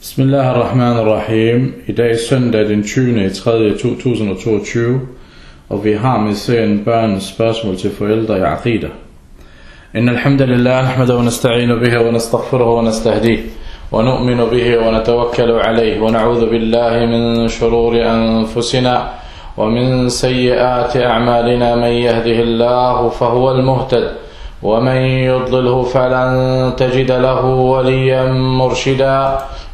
Bismillahirrahmanirrahim. I dag er søndag den 20. i 3. 2022, og vi har med serien børns spørgsmål til forældre i Aqida. إن الحمد لله نحمده ونستعين به ونستغفره ونستهديه ونؤمن به ونتوكل عليه ونعوذ بالله من شرور أنفسنا ومن سيئات أعمالنا من يهده الله فهو المهتد ومن يضلله فلن تجد له وليا مرشدا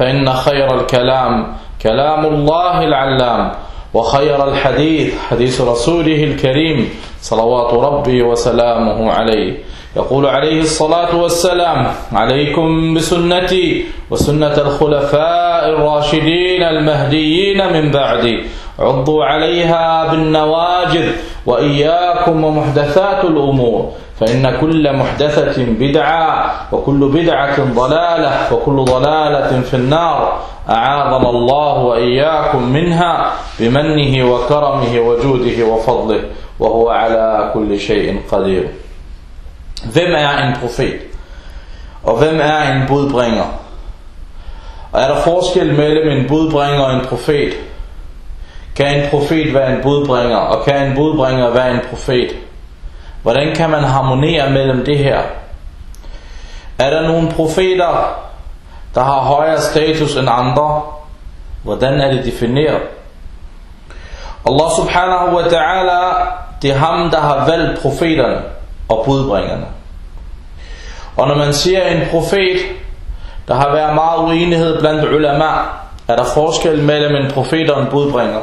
فإن خير الكلام كلام الله العلام وخير الحديث حديث رسوله الكريم صلوات ربي وسلامه عليه. يقول عليه الصلاة والسلام عليكم بسنتي وسنة الخلفاء الراشدين المهديين من بعدي عضوا عليها بالنواجذ وإياكم ومحدثات الأمور فإن كل محدثة بدعة وكل بدعة ضلالة وكل ضلالة في النار أعاذنا الله وإياكم منها بمنه وكرمه وجوده وفضله وهو على كل شيء قدير Hvem er en profet? Og hvem er en budbringer? Og er der forskel mellem en budbringer og en profet? Kan en profet være en budbringer, og kan en budbringer være en profet? Hvordan kan man harmonere mellem det her? Er der nogle profeter, der har højere status end andre? Hvordan er det defineret? Allah subhanahu wa ta'ala, det er ham, der har valgt profeterne og budbringerne. Og når man siger en profet, der har været meget uenighed blandt ulama, er der forskel mellem en profet og en budbringer.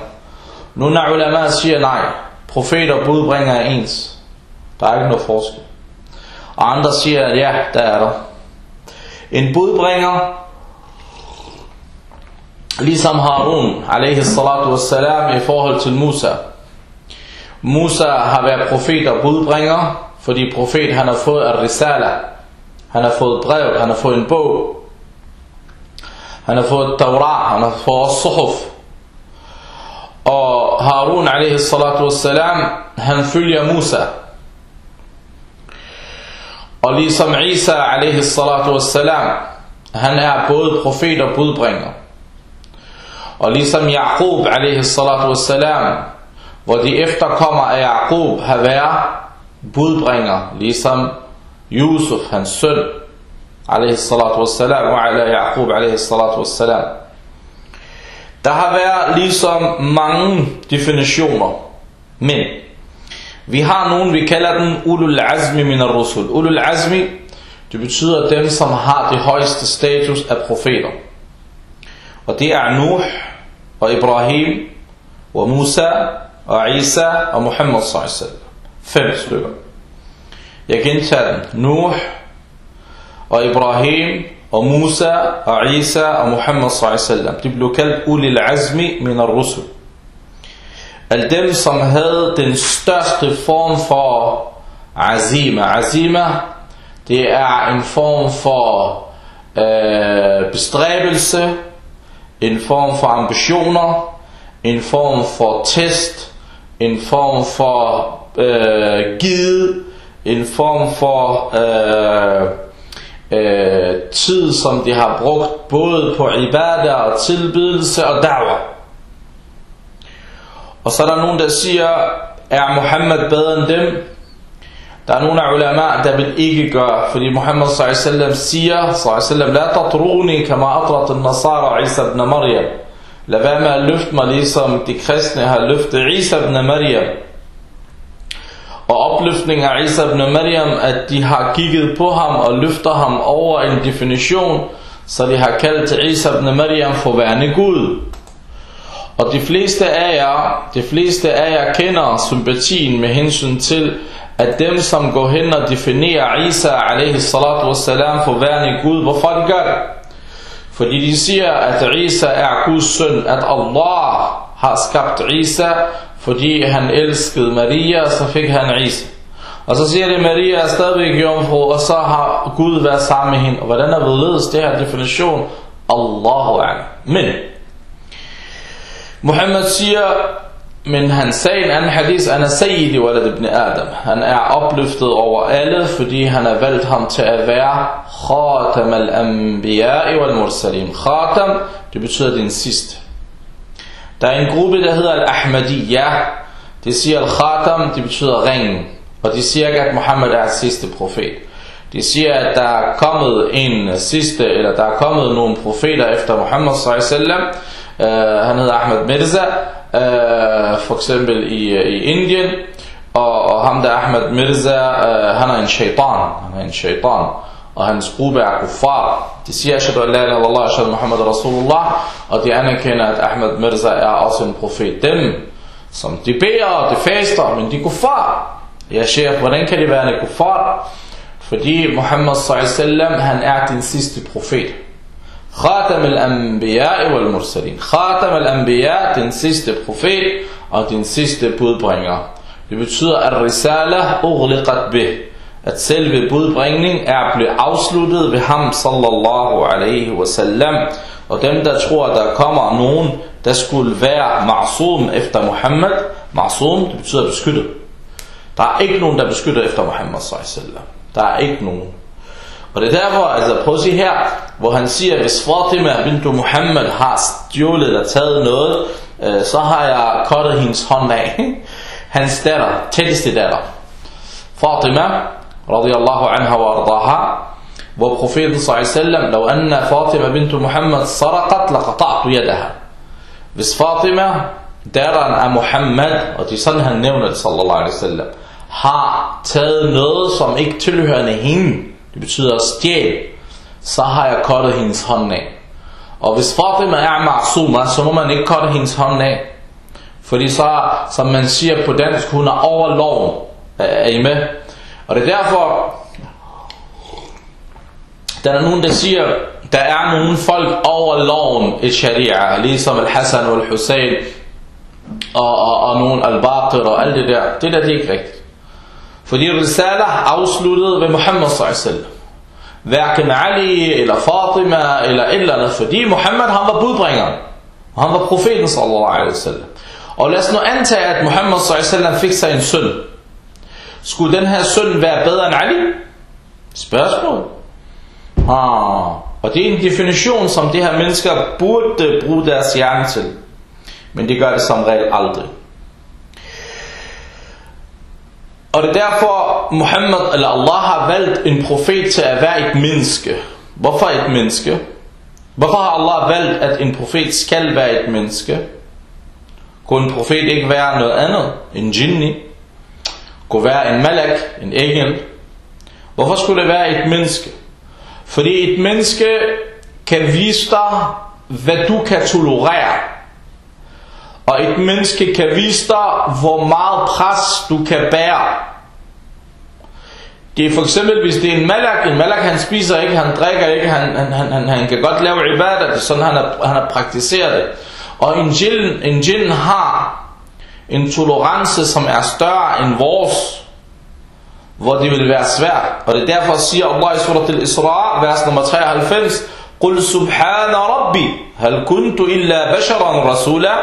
Nogle af ulama siger nej, profeter og budbringer er ens. Der er ikke noget forskel. Og andre siger, at ja, der er der. En budbringer, ligesom Harun, alaihi salatu wassalam, i forhold til Musa. Musa har været profet og budbringer, fordi profet han har fået al-risala. Han har fået brev, han har fået en bog. Han har fået Torah, han har fået suhuf. Og هارون عليه الصلاة والسلام هنفل موسى. وليسم عيسى عليه الصلاة والسلام هن er både profet og budbringer og ليسم يعقوب عليه الصلاة والسلام hvor de efterkommer af يعقوب har været budbringer ليسم يوسف hans søn عليه الصلاة والسلام وعلى يعقوب عليه الصلاة والسلام. Der har været ligesom mange definitioner, men vi har nogen, vi kalder den ulul azmi min ar-rusul. Ulul azmi, det betyder dem, som har det højeste status af profeter. Og det er Nuh og Ibrahim og Musa og Isa og Muhammad sallallahu Fem stykker. Jeg gentager dem. Nuh og Ibrahim og Musa og Isa og Muhammad sallallahu De blev kaldt ulil azmi min ar-rusul. Al dem, som havde den største form for azima. Azima, det er en form for øh, bestræbelse, en form for ambitioner, en form for test, en form for øh, gide, en form for øh, øh, tid, som de har brugt både på ibadah og tilbydelse og da'wah. Og så er der nogen, der siger, er Muhammad bedre end dem? Der er nogle af ulama, der vil ikke gøre, fordi Muhammad s.a.v. siger, s.a.v. La tatruni kama atrat al-nasara Isa ibn Maryam. Lad være med at løfte mig, ligesom de kristne har løftet Isa ibn Maryam. Og opløftning af Isa ibn Maryam, at de har kigget på ham og løfter ham over en definition, så de har kaldt Isa ibn Maryam for værende Gud. Og de fleste af jer, de fleste af jer kender sympatien med hensyn til, at dem som går hen og definerer Isa alaihi salatu wassalam for værende Gud, hvorfor de gør det? Fordi de siger, at Isa er Guds søn, at Allah har skabt Isa, fordi han elskede Maria, så fik han Isa. Og så siger det, at Maria er stadigvæk jomfru, og så har Gud været sammen med hende. Og hvordan er vedledes det her definition? Allahu Akbar. Men Muhammad siger, men han sagde en anden hadith, han er sayyidi walad ibn Adam. Han er opløftet over alle, fordi han har valgt ham til at være khatam al-anbiya'i wal-mursalim. Khatam, det betyder din sidste. Der er en gruppe, der hedder al-Ahmadiyya. Det siger al-Khatam, det betyder ringen. Og de siger ikke, at Muhammad er sidste profet. De siger, at der er kommet en sidste, eller der er kommet nogle profeter efter Muhammad sallam. uh, øh, Han hedder Ahmed Mirza, uh, for eksempel i, i Indien. Og, og ham der Ahmed Mirza, uh, han er en shaitan. Han er en shaitan. Og hans gruppe er kuffar. De siger, Ashadu Allah, Allah, Allah, Ashadu Muhammad Rasulullah. Og de anerkender, at Ahmed Mirza er også en profet. Dem, som de beder og de faster, men de kuffar. Ja, sheikh, hvordan kan det være en kuffar? Fordi Muhammad sallallahu han er din sidste profet. Khatam al-anbiya wal mursalin. Khatam al-anbiya, din sidste profet og din sidste budbringer. Det betyder, at risala ughliqat bih. At selve budbringning er blevet afsluttet ved ham sallallahu alaihi wasallam. Og dem der tror, at der kommer nogen, der skulle være ma'sum efter Muhammad. Ma'sum, det betyder beskyttet. Der er ikke nogen, der beskytter efter Muhammad sallallahu Der er ikke nogen. Og det er derfor, altså prøv at se her, hvor han siger, hvis Fatima bint Muhammad har stjålet eller taget noget, øh, så har jeg kottet hendes hånd af. Hans datter, tætteste datter. Fatima, radiyallahu anha wa ardaha, hvor profeten sallallahu لو أن فاطمة بنت محمد سرقت لقطعت يدها. Hvis Fatima, datteren af Muhammad, og det er sådan han nævner det, sallallahu alaihi wasallam, har taget noget, som ikke tilhørende hende, det betyder at stjæle, så har jeg kottet hendes hånd af. Og hvis Fatima er ma'suma, så må man ikke kotte hendes hånd af. Fordi så, som man siger på dansk, hun er over loven. Er I med? Og det er derfor, der er nogen, der siger, der er nogle folk over loven i sharia, ligesom al-Hassan og al-Hussein, og, og, og nogle al-Baqir og alt det der. Det der, det er ikke rigtigt. Fordi risala afsluttede ved Muhammad s.a.v. Hverken Ali eller Fatima eller et eller andet, fordi Muhammad han var budbringeren. Og han var profeten sallallahu alaihi wasallam. Og lad os nu antage, at Muhammad sallallahu fik sig en søn. Skulle den her søn være bedre end Ali? Spørgsmål. Ah, og det er en definition, som de her mennesker burde bruge deres hjerne til. Men det gør det som regel aldrig. Og det er derfor, Muhammad eller Allah har valgt en profet til at være et menneske. Hvorfor et menneske? Hvorfor har Allah valgt, at en profet skal være et menneske? Kunne en profet ikke være noget andet? En jinni? Kunne være en malak? En engel? Hvorfor skulle det være et menneske? Fordi et menneske kan vise dig, hvad du kan tolerere. Og et menneske kan vise dig, hvor meget pres du kan bære. Det er for eksempel, hvis det er en malak, en malak han spiser ikke, han drikker ikke, han, han, han, han, han kan godt lave ibadah, det er sådan han har, han har praktiseret det. Og en jinn, en jinn har en tolerance, som er større end vores, hvor det vil være svært. Og det er derfor siger Allah i surat al-Isra, vers nummer 93, قُلْ سُبْحَانَ رَبِّ هَلْ كُنْتُ إِلَّا بَشَرًا رَسُولًا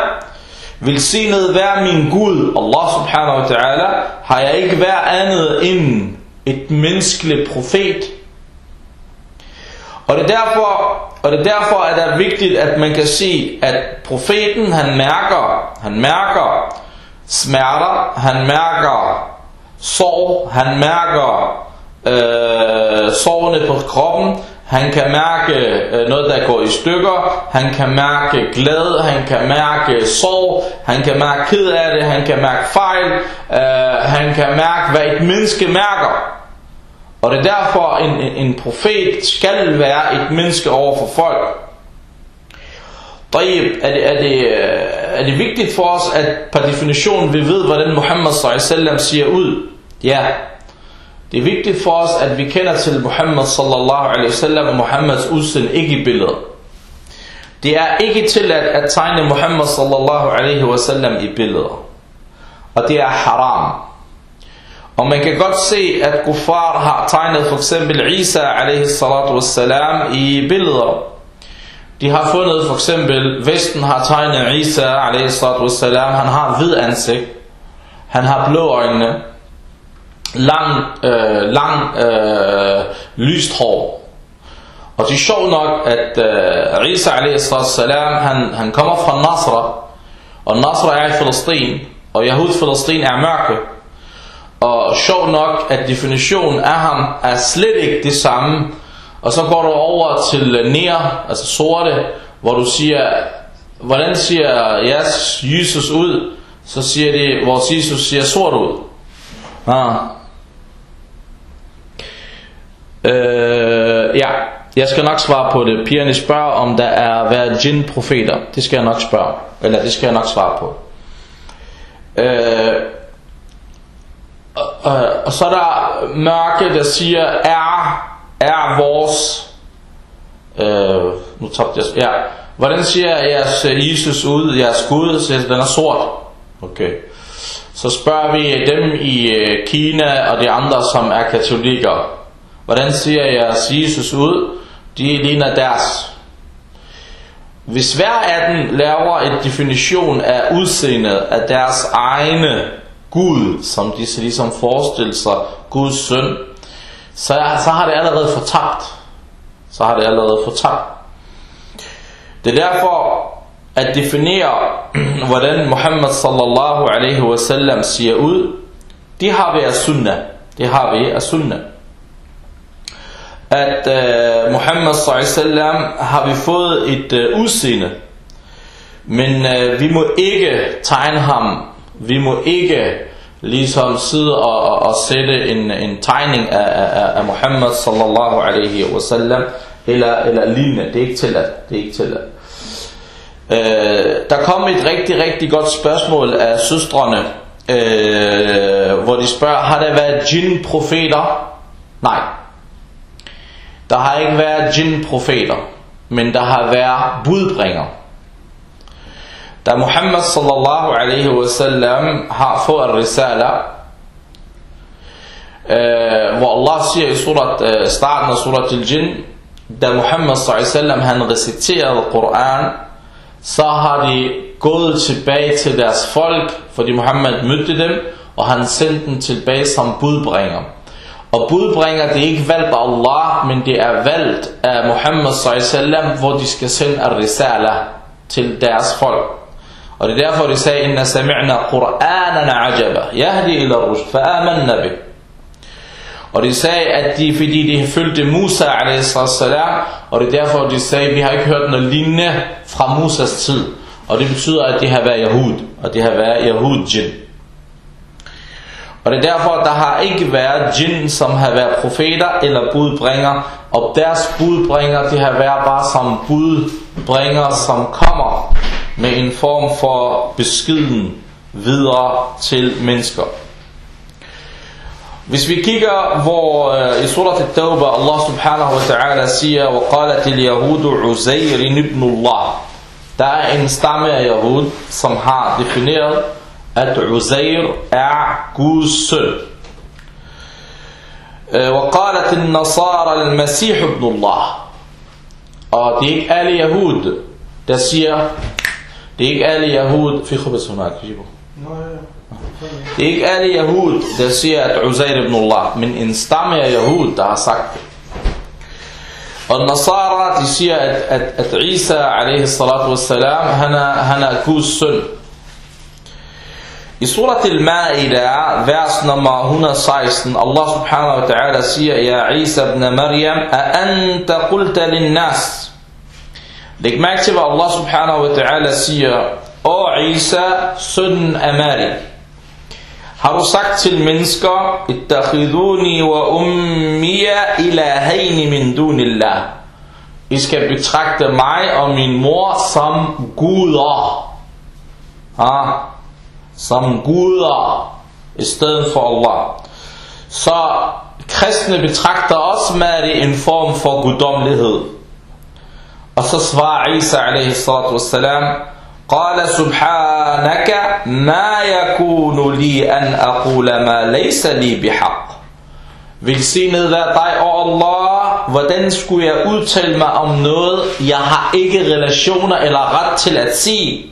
Velsignet være min Gud, Allah subhanahu wa ta'ala, har jeg ikke været andet end et menneskeligt profet. Og det er derfor, og det er derfor at det er vigtigt, at man kan se, at profeten han mærker, han mærker smerter, han mærker sorg, han mærker øh, sårene på kroppen, han kan mærke øh, noget, der går i stykker. Han kan mærke glæde. Han kan mærke sorg. Han kan mærke ked af det. Han kan mærke fejl. Øh, han kan mærke, hvad et menneske mærker. Og det er derfor, en, en profet skal være et menneske over for folk er det, er, det, øh, er det vigtigt for os, at per definition vi ved, hvordan Muhammad sallallahu siger ud? Ja, det er vigtigt for os, at vi kender til Muhammad sallallahu alaihi wasallam og Muhammads udsend ikke i billedet. Det er ikke tilladt at tegne Muhammad sallallahu alaihi wasallam i billeder. Og det er haram. Og man kan godt se, at kuffar har tegnet for eksempel Isa alaihi salatu wassalam i billeder. De har fundet for eksempel, Vesten har tegnet Isa alaihi han har hvid ansigt, han har blå øjne, lang, øh, lang øh, lyst hår. Og det er sjovt nok, at øh, Isa a.s. Han, han kommer fra Nasra, og Nasra er i Filistin, og Yahud Filistin er mørke. Og sjovt nok, at definitionen af ham er slet ikke det samme. Og så går du over til Ner, altså sorte, hvor du siger, hvordan siger jeres Jesus ud? Så siger de, vores Jesus siger sort ud. Ah. Øh, ja, jeg skal nok svare på det. Pigerne spørger, om der er været jinn-profeter. Det skal jeg nok spørge. Eller det skal jeg nok svare på. Øh, og, og så er der mørke, der siger, er, er vores... Øh, nu tabte jeg... Ja, hvordan ser jeres øh, Jesus ud, jeres Gud? Så den er sort. Okay. Så spørger vi dem i øh, Kina og de andre, som er katolikker. Hvordan ser jeres Jesus ud? De ligner deres. Hvis hver af dem laver en definition af udseendet af deres egne Gud, som de så ligesom forestiller sig, Guds søn, så, så har det allerede fortabt. Så har det allerede fortabt. Det er derfor at definere, hvordan Muhammad sallallahu alaihi wasallam ser ud, det har vi af sunnah. Det har vi af sunnah at uh, Muhammad sallam har vi fået et uh, udseende. Men uh, vi må ikke tegne ham. Vi må ikke ligesom sidde og, og, og sætte en, en tegning af, af, af Muhammad sallallahu alaihi wasallam eller, eller lignende. Det er ikke tilladt. Det er ikke tilladt. Øh, der kom et rigtig, rigtig godt spørgsmål af søstrene, øh, hvor de spørger, har der været jinn-profeter? Nej, der har ikke været jinn-profeter, men der har været budbringer. Da Muhammad sallallahu alaihi wasallam har fået risala, øh, hvor Allah siger i surat, øh, starten af surat al-Jinn, da Muhammad sallallahu alaihi wasallam han reciterede Koran, så har de gået tilbage til deres folk, fordi Muhammad mødte dem, og han sendte dem tilbage som budbringer. Og budbringer, det er ikke valgt af Allah, men det er valgt af Muhammad sallallahu hvor de skal sende al-risala til deres folk. Og det er derfor, de sagde, Inna sami'na Qur'anana ajaba, yahdi ila rushd, fa'amanna bih. Og de sagde, at de, fordi de følte Musa a.s. Og det er derfor, de sagde, vi har ikke hørt noget lignende fra Musas tid. Og det betyder, at de har været Yahud. Og de har været Yahud-jinn. Og det er derfor, der har ikke været jinn, som har været profeter eller budbringer. Og deres budbringer, det har været bare som budbringer, som kommer med en form for beskeden videre til mennesker. Hvis vi kigger, hvor uh, i surat al-Tawbah, Allah subhanahu wa ta'ala siger, وَقَالَتِ الْيَهُودُ عُزَيْرٍ ibn Allah. Der er en stamme af Yahud, som har defineret, at Uzair er Guds søn. وقالت النصارى المسيح ابن الله og det er ikke alle Yahud der siger det er ikke alle Yahud في خبز هناك جيبه det er ikke alle Yahud der siger at Uzair ibn Allah men en stamme af Yahud der har sagt det og Nasara de siger at, at, at Isa alaihi salatu wassalam han er, han er Guds søn I surat al-Ma'idah, vers nummer 116, Allah subhanahu wa ta'ala siger, Ja Isa ibn Maryam, A anta qulta linnas. Læg mærke til, hvad Allah subhanahu wa ta'ala siger, O Isa, sønnen af Maryam. Har du sagt til mennesker, Ittakhiduni wa ummiya ilahaini min dunillah. I skal betragte mig og min mor som guder. Ah, som guder i stedet for Allah. Så kristne betragter også med en form for guddommelighed. Svarer Isa alaihi salatu wassalam, قال سبحانك ما يكون لي أن أقول ما ليس لي بحق Velsignet være dig, og Allah. Hvordan skulle jeg udtale mig om noget, jeg har ikke relationer eller ret til at sige?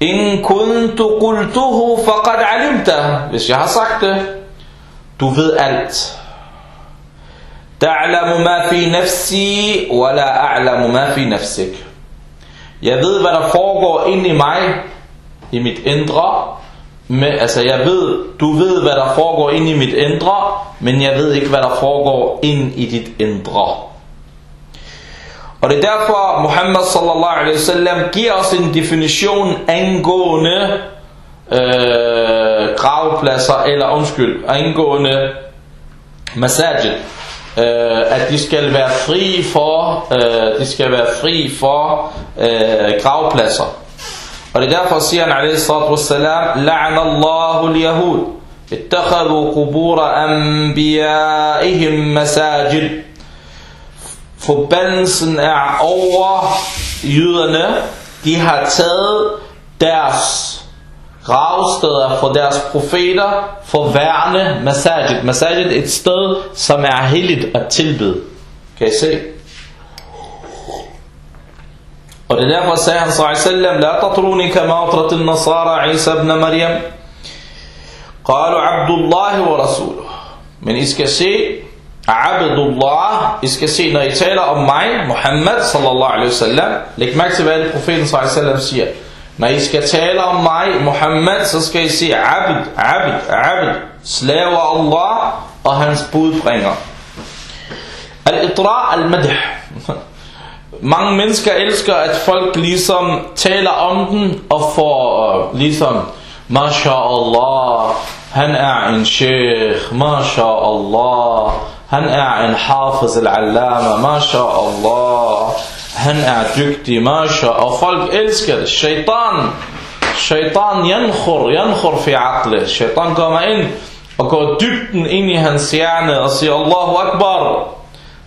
In kuntu qultuhu faqad alimta. Hvis jeg har sagt det, du ved alt. Ta'lamu ma fi nafsi, wa la a'lamu ma fi nafsik. Jeg ved, hvad der foregår inde i mig, i mit indre. Men, altså, jeg ved, du ved, hvad der foregår inde i mit indre, men jeg ved ikke, hvad der foregår inde i dit indre. Og det er derfor, Muhammad sallallahu alaihi wasallam giver os en definition angående øh, gravpladser, eller undskyld, angående masajid. Øh, at de skal være fri for, øh, de skal være fri for øh, gravpladser. Og det er derfor siger han alaihi salatu wassalam, La'an Allahu al-Yahud, ittakhadu qubura anbiya'ihim masajid. Forbandelsen er over jøderne, de har taget deres gravsteder for deres profeter for værne masajid. Masajid et sted, som er helligt at tilbede. Kan I se? Og det er derfor sagde han sallallahu La tatruni kama atrat al-nasara Isa ibn Maryam. Qalu Abdullah wa Rasuluh. Men I skal se Abdullah, I skal se, når I taler om mig, Muhammad sallallahu alaihi wasallam, læg mærke til, hvad profeten sallallahu alaihi wasallam siger. Når I skal tale om mig, Muhammad, så skal I sige Abd, Abd, Abid, slave Allah og hans budbringer. Al-itra al-madh. Mange mennesker elsker, at folk ligesom taler om den og får uh, ligesom, MashaAllah, han er en sheikh, MashaAllah, han er en hafiz al-allama, MashaAllah, han er dygtig, masha, og folk elsker det. Shaitan, shaitan yankhur, yankhur fi aqle. Shaitan kommer ind og går dybden ind i hans hjerne og siger Allahu Akbar.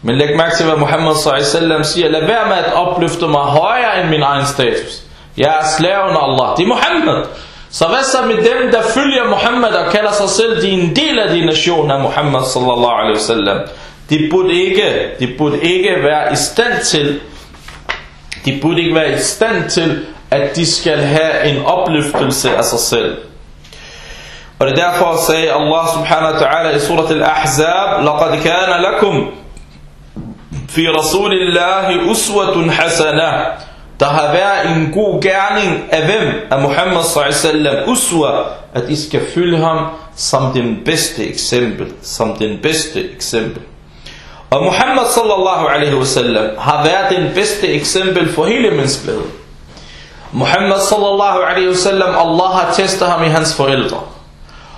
Men læg mærke til, hvad Muhammad s.a.v. siger. Lad være med at opløfte mig højere end min egen status. Jeg er slaven af Allah. Det er Muhammad. Så hvad så med dem, der følger Muhammad og kalder sig selv, de er en del af de nationer af Muhammad sallallahu alaihi wasallam. De burde ikke, de burde ikke være i stand til, de burde ikke være i stand til, at de skal have en opløftelse af sig selv. Og det er derfor sagde Allah subhanahu wa ta'ala i surat al-Ahzab, لَقَدْ كَانَ لَكُمْ fi rasulillahi uswatun hasana. Der har været en god gerning af hvem? Af Muhammad sallallahu uswa, at I skal følge ham som den bedste eksempel, som den bedste eksempel. Og Muhammad sallallahu alaihi wasallam har været den bedste eksempel for hele menneskeligheden. Muhammad sallallahu alaihi wasallam, Allah har testet ham i hans forældre.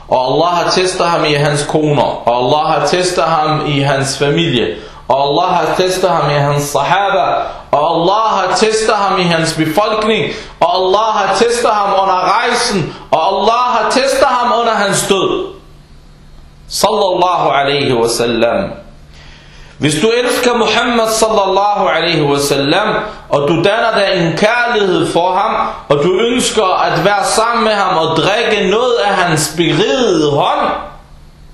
Og Allah har testet ham i hans koner. Og Allah har testet ham i hans familie. Og Allah har testet ham i hans sahaba. Og Allah har testet ham i hans befolkning. Og Allah har testet ham under rejsen. Og Allah har testet ham under hans død. Sallallahu alaihi wasallam. Hvis du elsker Muhammad sallallahu alaihi wasallam, og du danner dig en kærlighed for ham, og du ønsker at være sammen med ham og drikke noget af hans berigede hånd,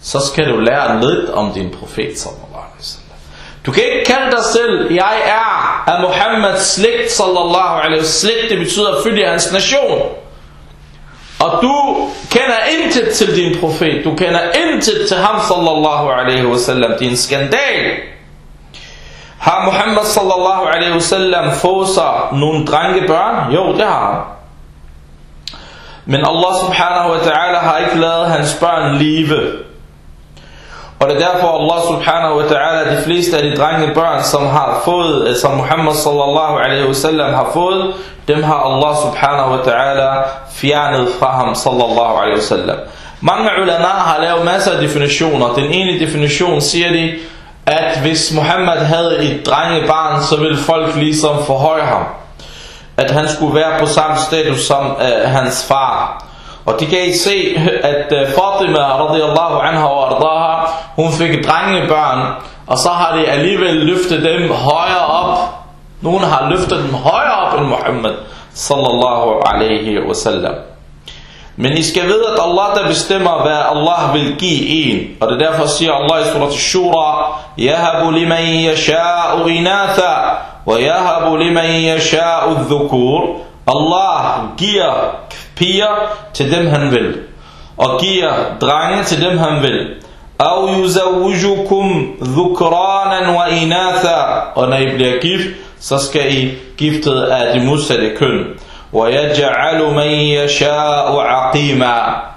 så skal du lære lidt om din profet sallallahu alaihi wasallam. Du kan ikke kalde dig selv, jeg er af Muhammads slægt sallallahu alaihi wasallam. Slægt det betyder at følge hans nation. Og du kender intet til din profet. Du kender intet til ham sallallahu alaihi wasallam. Det er en skandal. Har Muhammad sallallahu alaihi wasallam fået sig nogle drengebørn? Jo, det har han. Men Allah subhanahu wa ta'ala har ikke lavet hans børn live. Og det er derfor Allah subhanahu wa ta'ala de fleste af de drengebørn, som har fået, øh, som Muhammad sallallahu alaihi wasallam har fået, dem har Allah subhanahu wa ta'ala fjernet fra ham sallallahu alaihi wasallam. Mange ulama har lavet masser af definitioner. Den ene definition siger de, at hvis Muhammad havde et drengebarn, så ville folk ligesom forhøje ham. At han skulle være på samme status som øh, hans far. Og de kan I se, at øh, Fatima radiallahu anha og ardaha, hun fik drengebørn, og så har de alligevel løftet dem højere op, Nogen har løftet dem højere op end Muhammad sallallahu alaihi wasallam. Men I skal vide, at Allah der bestemmer, hvad Allah vil give en. Og det er derfor siger Allah i surat al-Shura, يَهَبُ لِمَنْ يَشَاءُ إِنَاثًا وَيَهَبُ لِمَنْ يَشَاءُ الذُّكُورِ Allah giver piger til dem han vil, og giver drenge til dem han vil. أَوْ يُزَوِّجُكُمْ ذُكْرَانًا وَإِنَاثًا Og når I bliver gift, så skal I giftet af de modsatte køn. وَيَجْعَلُ مَنْ يَشَاءُ عَقِيمًا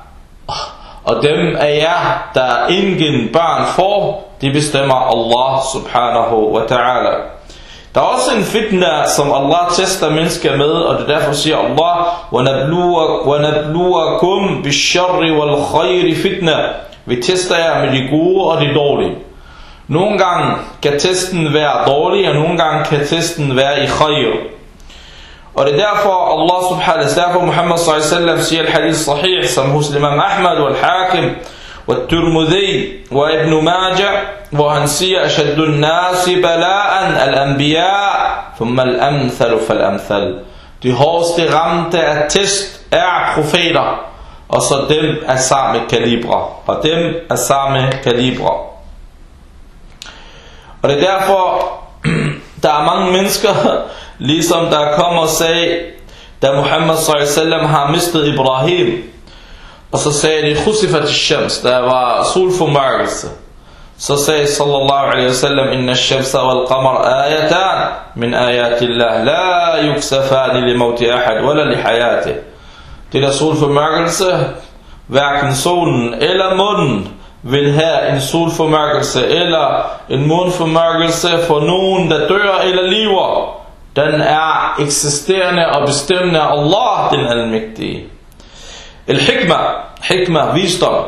Og dem af jer, der ingen børn får, de bestemmer Allah subhanahu wa ta'ala. Der er også en fitna, som Allah tester mennesker med, og det derfor siger Allah, وَنَبْلُوَكُمْ بِالشَّرِّ وَالْخَيْرِ fitna. Vi tester jer med de gode og de dårlige. Nogle gange kan testen være dårlig, og nogle gange kan testen være i khayr. Er wa ta'ala, derfor Muhammad sallallahu alaihi wasallam siger al-hadith sahih, som hos Imam Ahmad og al-Hakim, والترمذي وابن ماجه وهن سي أشد الناس بلاء الأنبياء ثم الأمثل فالأمثل De hårdeste ramte af test er profeter, og så dem af samme kalibre, og dem af samme kalibre. Og det er derfor, der er mange mennesker, ligesom der kommer og sagde, da Muhammad sallallahu har mistet Ibrahim, og så sagde de, Khusifat shams der var solformørkelse. Så sagde sallallahu alaihi wasallam, Inna shamsa wal qamar ayatan min ayatillah, la yuksafani li mauti ahad, wala li hayati. Det der solformørkelse, hverken solen eller månen vil have en solformørkelse eller en månformørkelse for nogen, der dør eller lever. Den er eksisterende og bestemmende af Allah, den almægtige. El-hikma, hikma, visdom.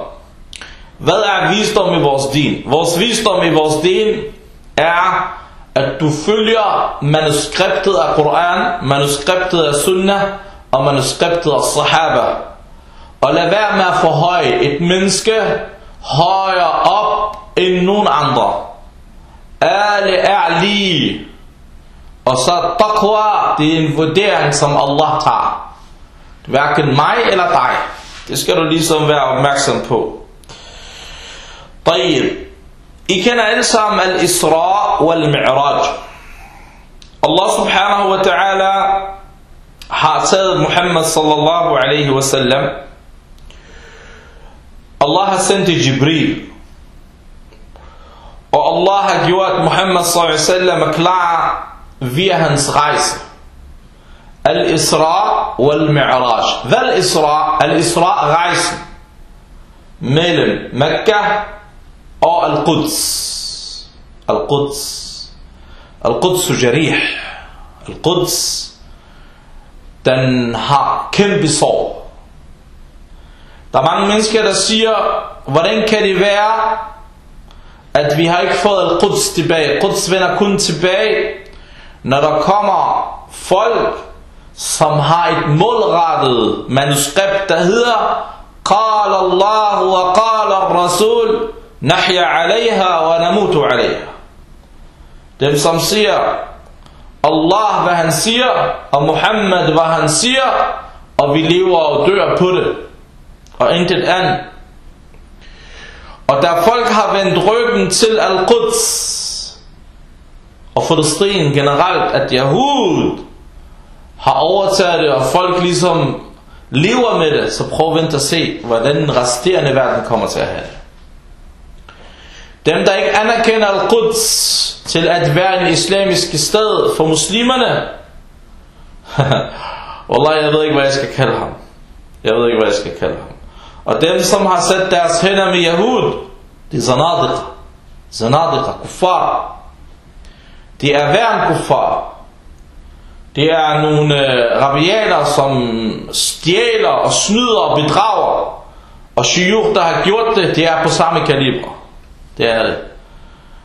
Hvad er visdom i vores din? Vores visdom i vores din er, at du følger manuskriptet af Koran, manuskriptet af Sunnah og manuskriptet af Sahaba. Og lad være med at forhøje et menneske højere op end nogen andre. Alle er lige. Og så taqwa, det er en vurdering, som Allah tager. Hverken mig eller dig. Det skal du ligesom være opmærksom på. طيب. I kender alle sammen al-Isra wal-Mi'raj. Allah subhanahu wa ta'ala har taget Muhammad sallallahu alaihi wa sallam. Allah har sendt Jibril. Og Allah har gjort Muhammad sallallahu alaihi wa sallam klar via hans rejse. Al-Isra wal-Mi'raj. Er Al-Isra? Al-Isra rejsen mellem Mekka og Al-Quds. Al-Quds. Al-Quds jarih. Al-Quds den har kæmpe sorg. Der er mange mennesker, der siger, hvordan kan det være, at vi har ikke fået Al-Quds tilbage. Quds vender kun tilbage, når der kommer folk, som har et målrettet manuskript, der hedder قال الله وقال الرسول نحيا عليها ونموت عليها dem som siger Allah hvad han siger og Muhammad hvad han siger og vi lever og dør på det og intet andet og der folk har vendt ryggen til Al-Quds og Filistin generelt at Yahud har overtaget det, og folk ligesom lever med det, så prøv at vente og se, hvordan den resterende verden kommer til at have det. Dem, der ikke anerkender Al-Quds til at være en islamisk sted for muslimerne, Wallah, jeg ved ikke, hvad jeg skal kalde ham. Jeg ved ikke, hvad jeg skal kalde ham. Og dem, som har sat deres hænder med Yahud, de er zanadiqa. Zanadiqa, kuffar. De er værn kuffar. Det er nogle øh, rabianer, som stjæler og snyder og bedrager. Og shiur, der har gjort det, det er på samme kaliber. Det er det.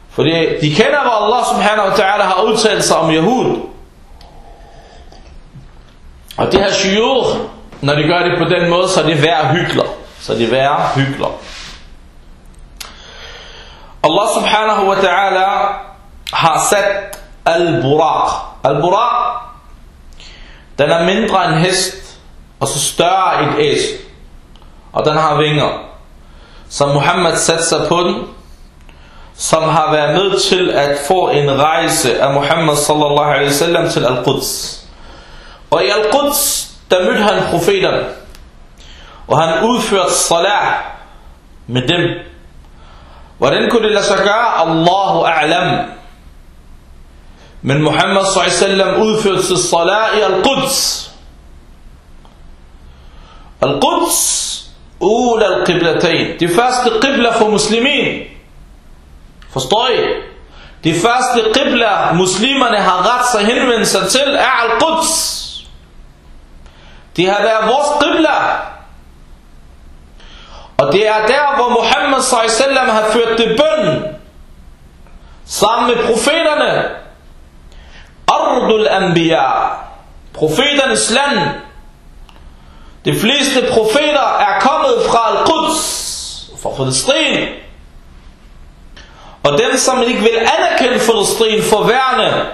Fordi de kender, hvad Allah subhanahu wa ta'ala har udtalt sig om Yahud. Og det her syjur, når de gør det på den måde, så er det værre hykler. Så er det værre hykler. Allah subhanahu wa ta'ala har sat al-buraq. Al-Burak, den er mindre end hest, og så større et æsel. Og den har vinger. Så Muhammed satte sig på den, som har været med til at få en rejse af Muhammad sallallahu alaihi wasallam til Al-Quds. Og i Al-Quds, der mødte han profeterne. Og han udførte salat med dem. Hvordan kunne det lade sig gøre? Allahu a'lam. Men Muhammad s.a.v. udførte sit salat i Al-Quds. Al-Quds, ul al-qiblatayn. De første qibla for muslimin. Forstår I? De første qibla, muslimerne har ret sig henvendt sig til, er Al-Quds. Det har været vores qibla. Og det er der, hvor Muhammad s.a.v. har ført til bøn sammen med profeterne. Ardul Anbiya, profeternes land. De fleste profeter er kommet fra Al-Quds, fra Palestine. Og dem, som ikke vil anerkende Palestine for værende,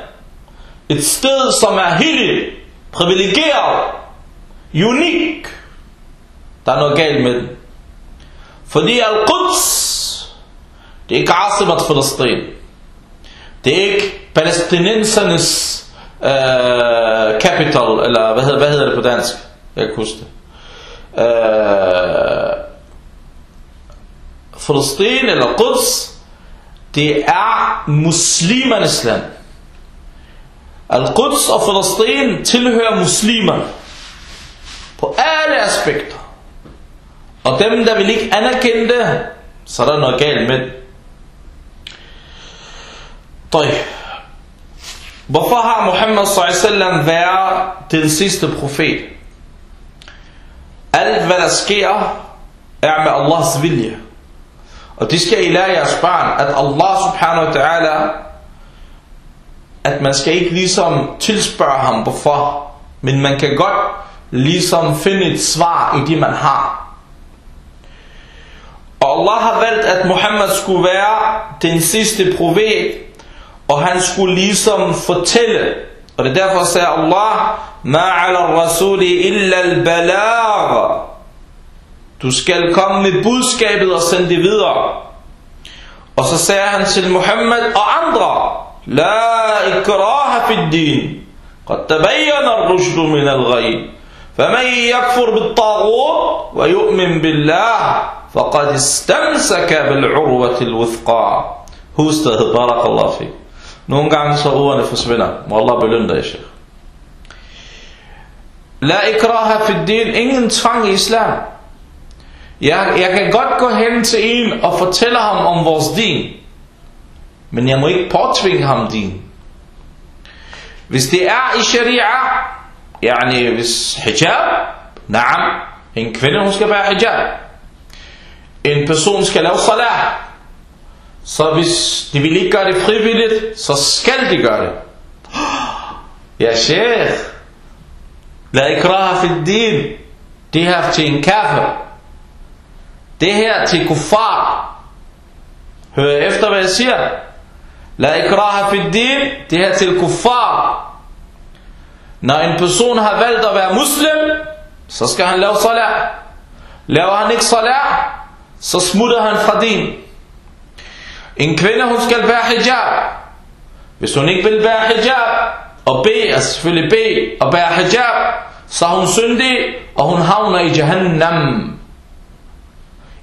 et sted, som er helligt, privilegeret, unik, der er noget galt med den. Fordi Al-Quds, det er ikke Asimat Palestine. Det er ikke palæstinensernes øh, capital, eller hvad hedder, hvad hedder det på dansk? Jeg kan huske det. Øh, Filistin eller Quds, det er muslimernes land. Al-Quds og Filistin tilhører muslimer På alle aspekter. Og dem, der vil ikke anerkende det, så er der noget galt med det. Hvorfor har Muhammad s.a.v. været den sidste profet? Alt hvad der sker, er med Allahs vilje. Og det skal I lære jeres barn, at Allah subhanahu wa ta'ala, at man skal ikke ligesom tilspørge ham hvorfor, men man kan godt ligesom finde et svar i det man har. Og Allah har valgt, at Muhammad skulle være den sidste profet, og han skulle ligesom fortælle. Og det er derfor sagde Allah, Ma ala rasuli illa al-balag. Du skal komme med budskabet og sende det videre. Og så sagde han til Muhammad og andre, La ikraha fi din. قد تبين الرشد من الغي فمن يكفر بالطاغوت ويؤمن بالله فقد استمسك بالعروة الوثقى Husted, barakallah fi. Nogle gange så ordene forsvinder. Må Allah belønne dig, Sheikh. La ikraha fi din. Ingen tvang i islam. Jeg, jeg kan godt gå hen til en og fortælle ham om vores din. Men jeg må ikke påtvinge ham din. Hvis det er i sharia, yani hvis hijab, naam, en kvinde hun skal bære hijab. En person skal lave salat. Så hvis de vil ikke gøre det frivilligt, så skal de gøre det. Ja, sheikh. La ikraha fi din. Det her til en kafir. Det her til kuffar. Hør efter, hvad jeg siger. La ikraha fi din. Det her til kuffar. Når en person har valgt at være muslim, så skal han lave salat. Laver han ikke salat, så smutter han fra din. En kvinde, hun skal være hijab. Hvis hun ikke vil være hijab, og bede, altså selvfølgelig bede og bære hijab, så er hun syndig, og hun havner i Jahannam.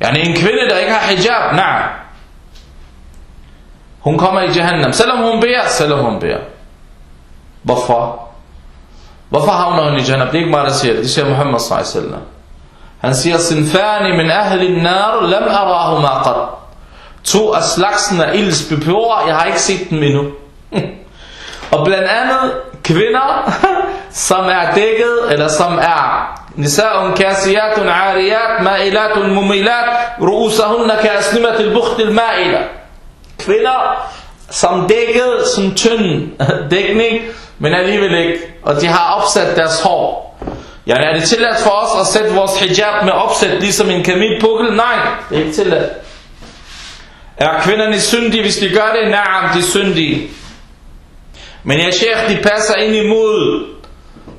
Yani en kvinde, der ikke har hijab, nej. Hun kommer i Jahannam, selvom hun beder, selvom hun beder. Hvorfor? Hvorfor havner hun i Jahannam? Det er ikke mig, der siger det. Det siger Muhammad s.a.v. Han siger, Sinfani min ahli nar, lam arahu ma qad. To af slagsen af ilds beboere, jeg har ikke set dem endnu. og blandt andet kvinder, som er dækket, eller som er نساء كاسيات عاريات مائلات مميلات رؤوسهن كأسنمة البخت المائلة kvinder som dækket som tynd dækning men alligevel ikke og de har opsat deres hår Ja, er det tilladt for os at sætte vores hijab med opsæt ligesom en kamilpukkel? Nej, det er ikke tilladt. Er kvinderne syndige, hvis de gør det? Nej, de er syndige. Men ja, sheikh, de passer ind imod.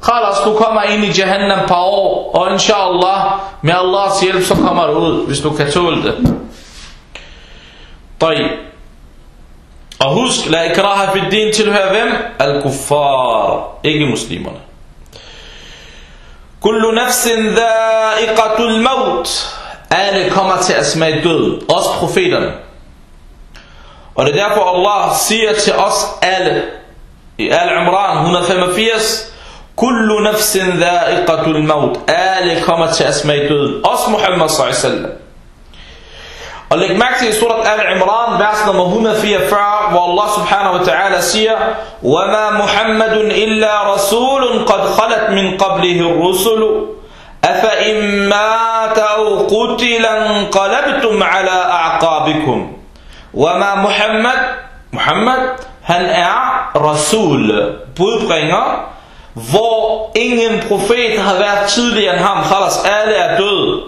Khalas, du kommer ind i Jahannam par år, og inshallah, med Allahs hjælp, så kommer du ud, hvis du kan tåle det. طيب. Og husk, la ikraha fi din tilhører hvem? Al-kuffar, ikke muslimerne. Kullu nafsin dha'iqatul maut. Alle kommer til at smage død, også profeterne. Og det er derfor Allah siger til os alle, i Al-Imran 185, Kullu nafsin dha'iqatul maut. Alle kommer til at smage død, også Muhammad wasallam. Og læg mærke til i surat Al-Imran, vers nummer 144, hvor Allah subhanahu wa ta'ala siger, وَمَا مُحَمَّدٌ إِلَّا رَسُولٌ قَدْ خَلَتْ مِنْ قَبْلِهِ الرُّسُلُ أَفَإِمْ مَاتَ أَوْ قَلَبْتُمْ عَلَى أَعْقَابِكُمْ Wama Muhammad, Muhammad, han er Rasul, budbringer, hvor ingen profet har været tidligere end ham, khalas, alle er døde.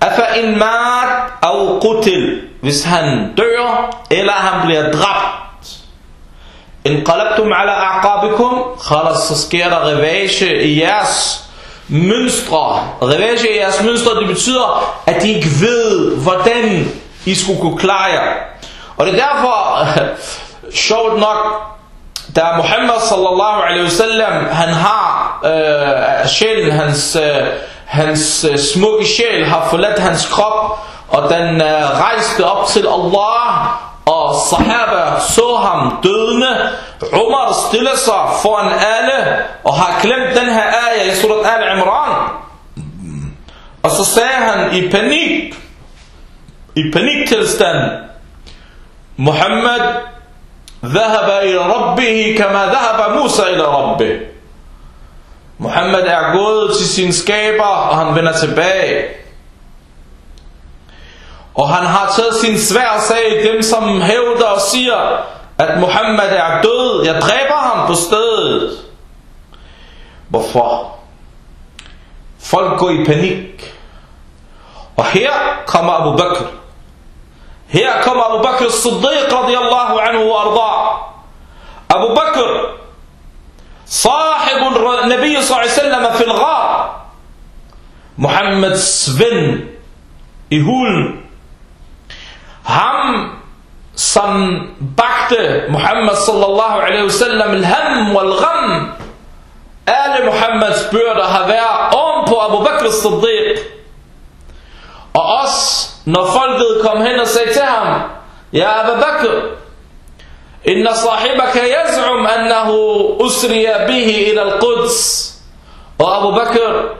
Afa en mat af qutil, hvis han dør, eller han bliver dræbt. En qalabtum ala aqabikum, khalas, så sker der revage i jeres mønstre. Revage i jeres mønstre, det betyder, at de ikke ved, hvordan I skulle kunne klare jer. Og det er derfor, sjovt nok, da Muhammad sallallahu alaihi wasallam, han har øh, sjælen, hans... Øh, hans øh, smukke sjæl har forladt hans krop, og den øh, rejste op til Allah, og sahaba så ham dødende. Umar stiller sig foran alle, og har glemt den her ayah i surat Al-Imran. Og så sagde han i panik, i paniktilstand, Muhammad ذهب إلى ربه كما ذهب موسى إلى ربه Muhammad er gået til sin skaber, og han vender tilbage. Og han har taget sin svær sag, dem som hævder og siger, at Muhammad er død. Jeg dræber ham på stedet. Hvorfor? Folk går i panik. Og her kommer Abu Bakr. Her kommer Abu Bakr Siddiq radiyallahu anhu arda. Abu Bakr صاحب النبي صلى الله عليه وسلم في الغار محمد Svend i hulen ham som bagte Muhammad sallallahu alaihi wasallam al-ham wal-gham alle Muhammads byrder har været om på Abu Bakr as-Siddiq og os når folket kom hen og sagde til ham Ja Abu Bakr إن صاحبك يزعم أنه أسري به إلى القدس Og Abu Bakr,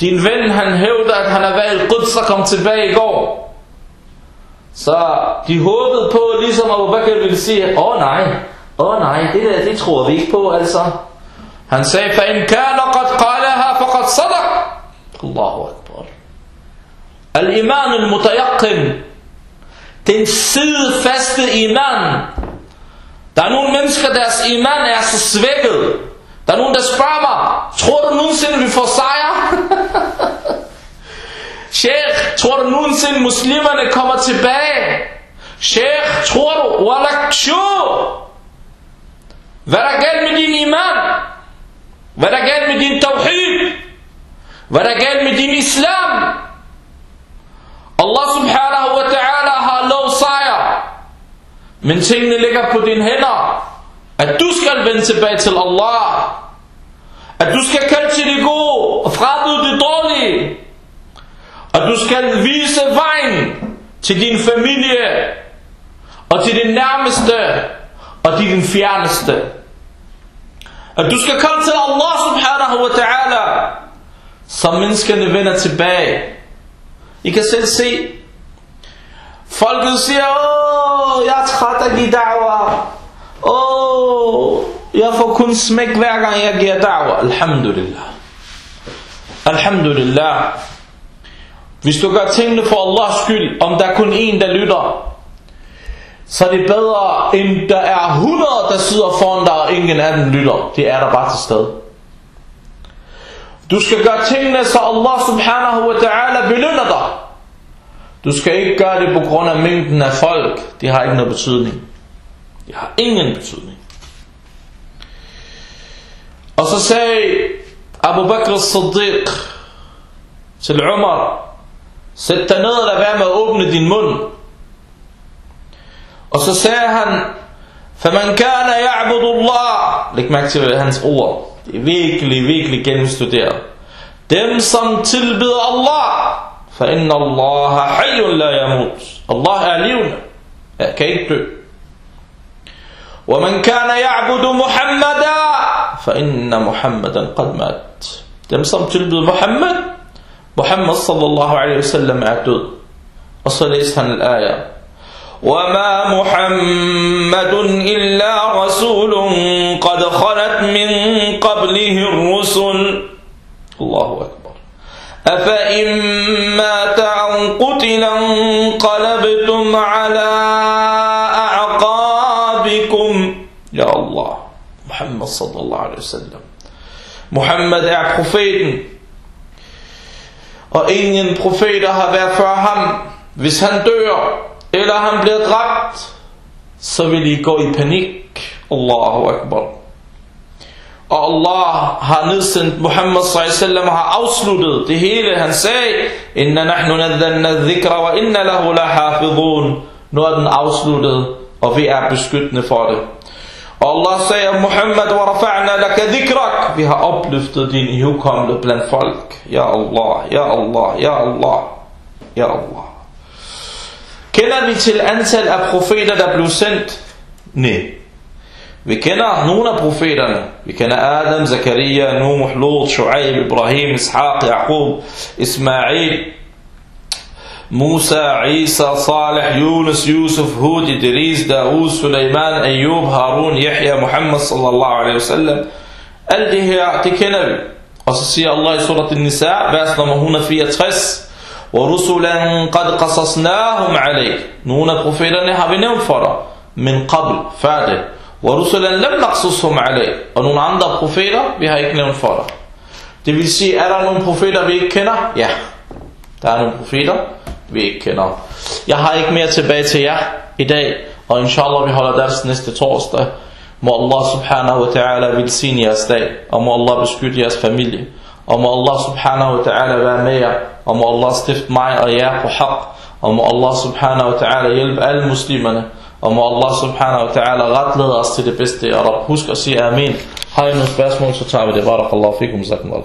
din ven, han hævder, at han er været i Quds og kom tilbage i går. Så de håbede på, ligesom Abu Bakr ville sige, åh oh, nej, åh oh, nej, det der, det tror vi ikke på, altså. Han sagde, فَإِنْ كَانَ قَدْ قَالَهَا فَقَدْ صَدَقْ Allahu Akbar. Al-iman al-mutayaqqin. Den sidefaste iman, der er nogle mennesker, deres iman er så svækket. Der er nogen, der spørger mig, tror du nogensinde, vi får sejr? Sheikh, tror du nogensinde, muslimerne kommer tilbage? Sheikh, tror du, walak Hvad er der galt med din iman? Hvad er der galt med din tawhid? Hvad er der galt med din islam? Allah subhanahu wa ta'ala har lov sejr. Men tingene ligger på dine hænder. At du skal vende tilbage til Allah. At du skal kalde til det gode og frabyde det dårlige. At du skal vise vejen til din familie og til din nærmeste og til din fjerneste. At du skal komme til Allah subhanahu wa ta'ala, så menneskene vender tilbage. I kan selv se, Folket siger, åh, jeg er træt af de give da'wah. Åh, jeg får kun smæk hver gang jeg giver da'wah. Alhamdulillah. Alhamdulillah. Hvis du gør tingene for Allahs skyld, om der er kun en, der lytter, så er det bedre, end der er 100, der sidder foran dig, og ingen af dem lytter. Det er der bare til stede. Du skal gøre tingene, så Allah subhanahu wa ta'ala belønner dig. Du skal ikke gøre det på grund af mængden af folk. Det har ikke noget betydning. Det har ingen betydning. Og så sagde Abu Bakr Siddiq til Umar, sæt dig ned og lad være med at åbne din mund. Og så sagde han, فَمَنْ كَانَ يَعْبُدُ اللَّهِ Læg mærke til hans ord. Er virkelig, virkelig gennemstuderet. Dem som tilbeder Allah, فَإِنَّ اللَّهَ حَيٌّ لَا يَمُوتُ Allah er levende. Jeg kan ikke dø. وَمَنْ كَانَ يَعْبُدُ مُحَمَّدًا فَإِنَّ مُحَمَّدًا قَدْ مَاتْ Dem som tilbyder Muhammad, Muhammad sallallahu alaihi wasallam er død. Og så læste han al-ayah. وَمَا مُحَمَّدٌ إِلَّا رَسُولٌ قَدْ خَلَتْ مِنْ قَبْلِهِ الرُّسُلُ. الله أكبر. أفإن مات أو قتل انقلبتم على أعقابكم. يا الله. محمد صلى الله عليه وسلم. Muhammad er profeten, og ingen profeter har været før ham. Hvis han dør, eller han bliver dræbt, så vil I gå i panik. Allahu Akbar. Og Allah har nedsendt Muhammad sallallahu og har afsluttet det hele. Han sagde, Inna nahnu nadhanna dhikra wa inna lahu lahafidhun. Nu er den afsluttet, og vi er beskyttende for det. Og Allah sagde Muhammad, wa rafa'na laka dhikrak. Vi har opløftet din ihugkommende blandt folk. Ja Allah, ja Allah, ja Allah, ja Allah. Kender vi til antal af profeter, der blev sendt? Nej. Vi kender nogle af profeterne. Vi kender Adam, Zakaria, Nuh, Lut, Shu'aib, Ibrahim, Ishaq, Yaqub, Ismail, Musa, Isa, Salih, Yunus, Yusuf, Hud, Idris, Daud, Suleiman, Ayub, Harun, Yahya, Muhammad sallallahu alaihi wasallam. Alt det her, det kender vi. Og så siger Allah i surat al-Nisa, vers nummer 164, وَرُسُلًا قَدْ قَصَصْنَاهُمْ عَلَيْكَ Nogle af profeterne har vi nævnt for dig, men qabl, før det. وَرُسُلًا لَمْ نَقْصُصْهُمْ عَلَيْكَ Og nogle andre profeter, vi har ikke nævnt for dig. Det vil sige, er der nogle profeter, vi ikke kender? Ja. Der er nogle profeter, vi ikke kender. Jeg har ikke mere tilbage til jer i dag, og inshallah vi holder deres næste torsdag. Må Allah subhanahu wa ta'ala velsigne jeres dag, og må Allah beskytte jeres familie, og må Allah subhanahu wa ta'ala være med jer, og må Allah stifte mig og jer på haq, og må Allah subhanahu wa ta'ala hjælpe alle muslimerne, og må Allah subhanahu wa ta'ala retlede os til det bedste, og husk at sige amin. Har I nogle spørgsmål, så tager vi det. Barakallahu fikum, zakum